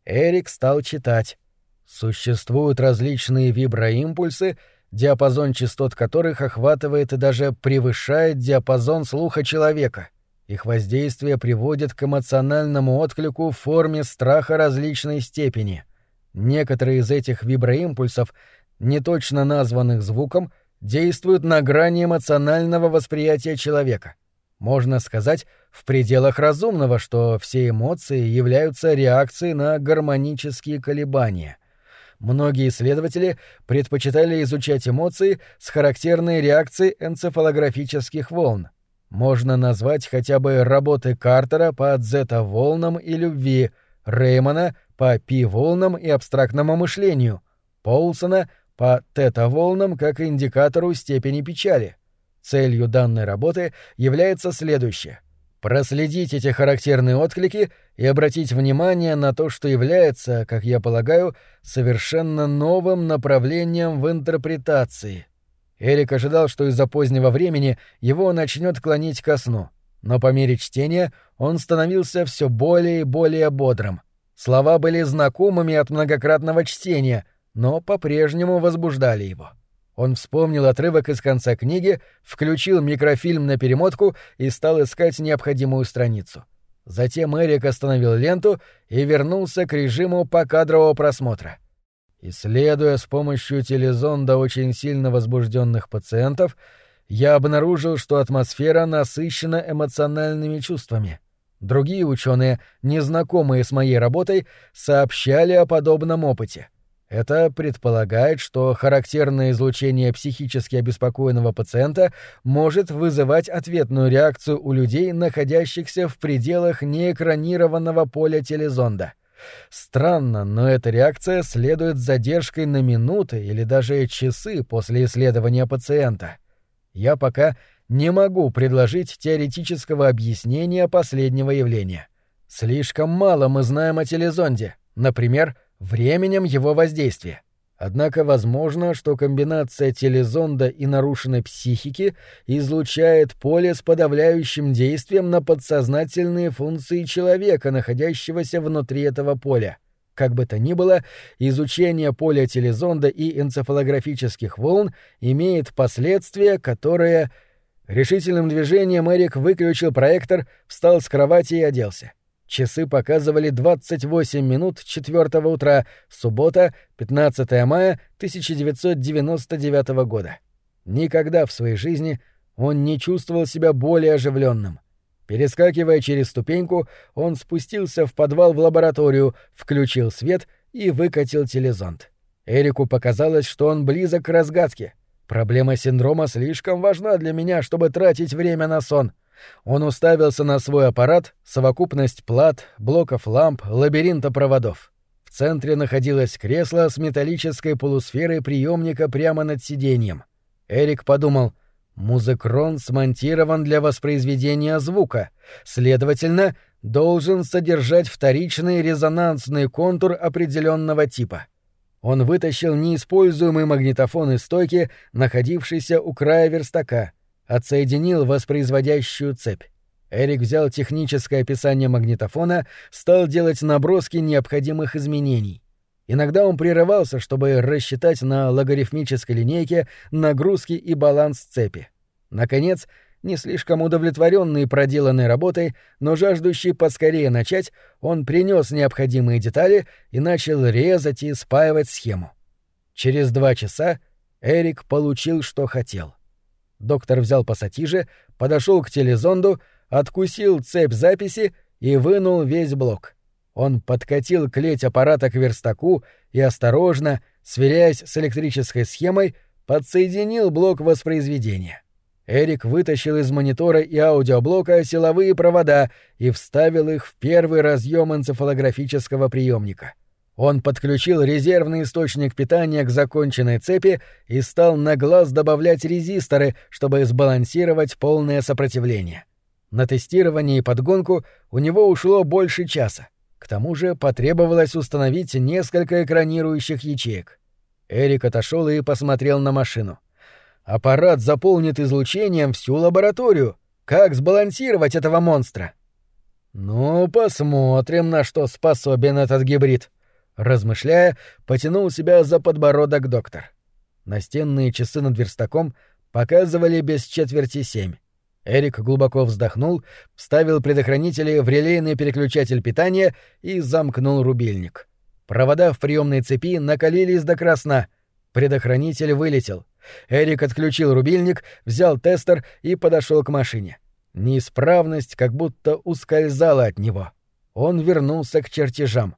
S1: Эрик стал читать. Существуют различные виброимпульсы, диапазон частот которых охватывает и даже превышает диапазон слуха человека. Их воздействие приводит к эмоциональному отклику в форме страха различной степени. Некоторые из этих виброимпульсов неточно названных звуком, действуют на грани эмоционального восприятия человека. Можно сказать, в пределах разумного, что все эмоции являются реакцией на гармонические колебания. Многие исследователи предпочитали изучать эмоции с характерной реакцией энцефалографических волн. Можно назвать хотя бы работы Картера по зета-волнам и любви, Реймана по пи-волнам и абстрактному мышлению, Полсона по тета-волнам как индикатору степени печали. Целью данной работы является следующее — проследить эти характерные отклики и обратить внимание на то, что является, как я полагаю, совершенно новым направлением в интерпретации. Эрик ожидал, что из-за позднего времени его начнет клонить ко сну, но по мере чтения он становился все более и более бодрым. Слова были знакомыми от многократного чтения — но по-прежнему возбуждали его. Он вспомнил отрывок из конца книги, включил микрофильм на перемотку и стал искать необходимую страницу. Затем Эрик остановил ленту и вернулся к режиму покадрового просмотра. Исследуя с помощью телезонда очень сильно возбужденных пациентов, я обнаружил, что атмосфера насыщена эмоциональными чувствами. Другие ученые, незнакомые с моей работой, сообщали о подобном опыте — это предполагает, что характерное излучение психически обеспокоенного пациента может вызывать ответную реакцию у людей, находящихся в пределах неэкранированного поля телезонда. Странно, но эта реакция следует задержкой на минуты или даже часы после исследования пациента. Я пока не могу предложить теоретического объяснения последнего явления. Слишком мало мы знаем о телезонде, например, временем его воздействия. Однако возможно, что комбинация телезонда и нарушенной психики излучает поле с подавляющим действием на подсознательные функции человека, находящегося внутри этого поля. Как бы то ни было, изучение поля телезонда и энцефалографических волн имеет последствия, которые... Решительным движением Эрик выключил проектор, встал с кровати и оделся. Часы показывали 28 минут 4 утра, суббота, 15 мая 1999 года. Никогда в своей жизни он не чувствовал себя более оживленным. Перескакивая через ступеньку, он спустился в подвал в лабораторию, включил свет и выкатил телезонд. Эрику показалось, что он близок к разгадке. Проблема синдрома слишком важна для меня, чтобы тратить время на сон — он уставился на свой аппарат, совокупность плат, блоков ламп, лабиринта проводов. В центре находилось кресло с металлической полусферой приемника прямо над сиденьем. Эрик подумал, музыкрон смонтирован для воспроизведения звука, следовательно, должен содержать вторичный резонансный контур определенного типа. Он вытащил неиспользуемый магнитофон из стойки, находившийся у края верстака — отсоединил воспроизводящую цепь. Эрик взял техническое описание магнитофона, стал делать наброски необходимых изменений. Иногда он прерывался, чтобы рассчитать на логарифмической линейке нагрузки и баланс цепи. Наконец, не слишком удовлетворенный проделанной работой, но жаждущий поскорее начать, он принес необходимые детали и начал резать и спаивать схему. Через два часа Эрик получил, что хотел — Доктор взял пассатижи, подошел к телезонду, откусил цепь записи и вынул весь блок. Он подкатил клеть аппарата к верстаку и осторожно, сверяясь с электрической схемой, подсоединил блок воспроизведения. Эрик вытащил из монитора и аудиоблока силовые провода и вставил их в первый разъем энцефалографического приемника — он подключил резервный источник питания к законченной цепи и стал на глаз добавлять резисторы, чтобы сбалансировать полное сопротивление. На тестирование и подгонку у него ушло больше часа. К тому же потребовалось установить несколько экранирующих ячеек. Эрик отошел и посмотрел на машину. Аппарат заполнит излучением всю лабораторию. Как сбалансировать этого монстра? Ну, посмотрим, на что способен этот гибрид. Размышляя, потянул себя за подбородок доктор. Настенные часы над верстаком показывали без четверти семь. Эрик глубоко вздохнул, вставил предохранители в релейный переключатель питания и замкнул рубильник. Провода в приемной цепи накалились до красна. Предохранитель вылетел. Эрик отключил рубильник, взял тестер и подошел к машине. Неисправность как будто ускользала от него. Он вернулся к чертежам.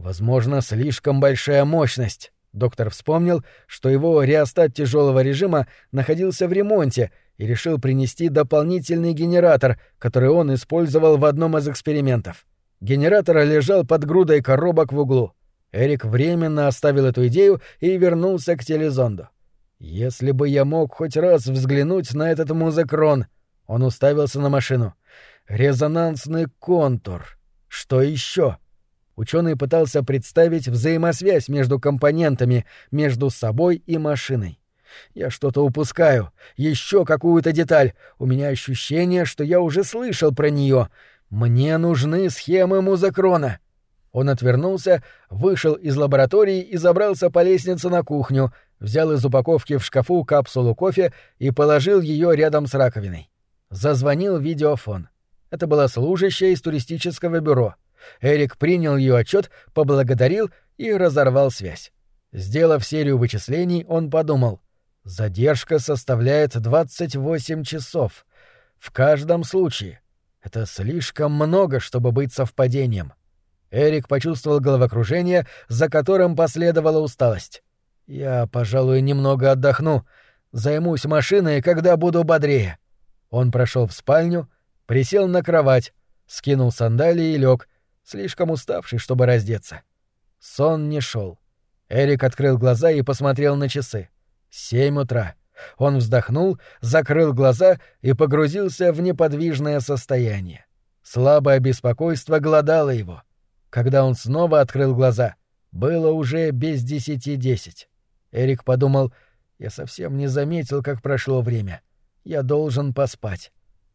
S1: Возможно, слишком большая мощность. Доктор вспомнил, что его реостат тяжелого режима находился в ремонте и решил принести дополнительный генератор, который он использовал в одном из экспериментов. Генератор лежал под грудой коробок в углу. Эрик временно оставил эту идею и вернулся к телезонду. «Если бы я мог хоть раз взглянуть на этот музыкрон...» Он уставился на машину. «Резонансный контур. Что еще?» Ученый пытался представить взаимосвязь между компонентами, между собой и машиной. Я что-то упускаю, еще какую-то деталь. У меня ощущение, что я уже слышал про нее. Мне нужны схемы музыкрона. Он отвернулся, вышел из лаборатории и забрался по лестнице на кухню, взял из упаковки в шкафу капсулу кофе и положил ее рядом с раковиной. Зазвонил видеофон. Это была служащая из туристического бюро — Эрик принял ее отчет, поблагодарил и разорвал связь. Сделав серию вычислений, он подумал. Задержка составляет 28 часов. В каждом случае. Это слишком много, чтобы быть совпадением. Эрик почувствовал головокружение, за которым последовала усталость. «Я, пожалуй, немного отдохну. Займусь машиной, когда буду бодрее». Он прошел в спальню, присел на кровать, скинул сандалии и лег, слишком уставший, чтобы раздеться. Сон не шел. Эрик открыл глаза и посмотрел на часы. Семь утра. Он вздохнул, закрыл глаза и погрузился в неподвижное состояние. Слабое беспокойство глодало его. Когда он снова открыл глаза, было уже без десяти десять. Эрик подумал, я совсем не заметил, как прошло время. Я должен поспать.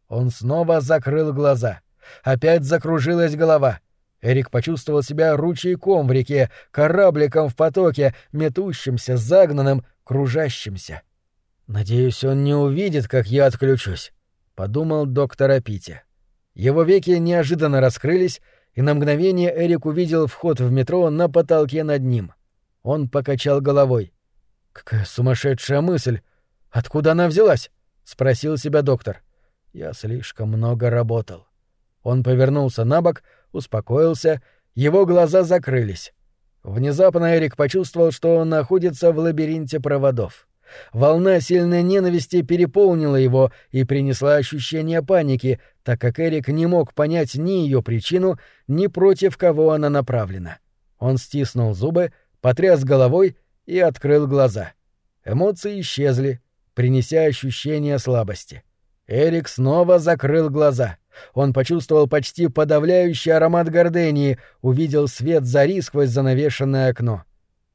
S1: Он снова закрыл глаза. Опять закружилась голова. Эрик почувствовал себя ручейком в реке, корабликом в потоке, метущимся, загнанным, кружащимся. «Надеюсь, он не увидит, как я отключусь», — подумал доктор Апити. Его веки неожиданно раскрылись, и на мгновение Эрик увидел вход в метро на потолке над ним. Он покачал головой. «Какая сумасшедшая мысль! Откуда она взялась?» — спросил себя доктор. «Я слишком много работал». Он повернулся на бок, успокоился, его глаза закрылись. Внезапно Эрик почувствовал, что он находится в лабиринте проводов. Волна сильной ненависти переполнила его и принесла ощущение паники, так как Эрик не мог понять ни ее причину, ни против кого она направлена. Он стиснул зубы, потряс головой и открыл глаза. Эмоции исчезли, принеся ощущение слабости. Эрик снова закрыл глаза. Он почувствовал почти подавляющий аромат гордении, увидел свет зари сквозь занавешенное окно.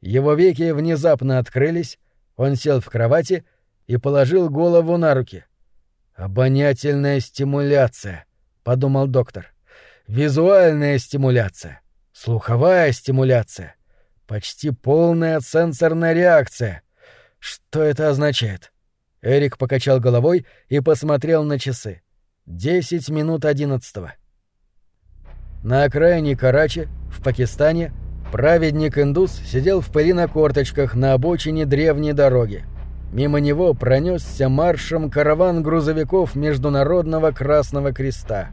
S1: Его веки внезапно открылись, он сел в кровати и положил голову на руки. «Обонятельная стимуляция», — подумал доктор. «Визуальная стимуляция, слуховая стимуляция, почти полная сенсорная реакция. Что это означает?» Эрик покачал головой и посмотрел на часы. Десять минут одиннадцатого. На окраине Карачи, в Пакистане, Праведник-индус сидел в пыли на корточках на обочине древней дороги. Мимо него пронесся маршем караван грузовиков Международного Красного Креста.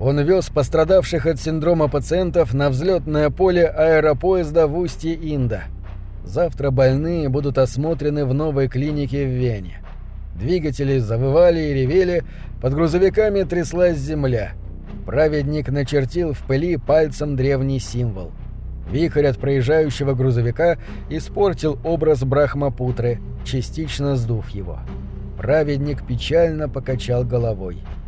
S1: Он вез пострадавших от синдрома пациентов на взлетное поле аэропоезда в устье Инда. Завтра больные будут осмотрены в новой клинике в Вене. Двигатели завывали и ревели, под грузовиками тряслась земля. Праведник начертил в пыли пальцем древний символ — Вихрь от проезжающего грузовика испортил образ Брахмапутры, частично сдув его. Праведник печально покачал головой. —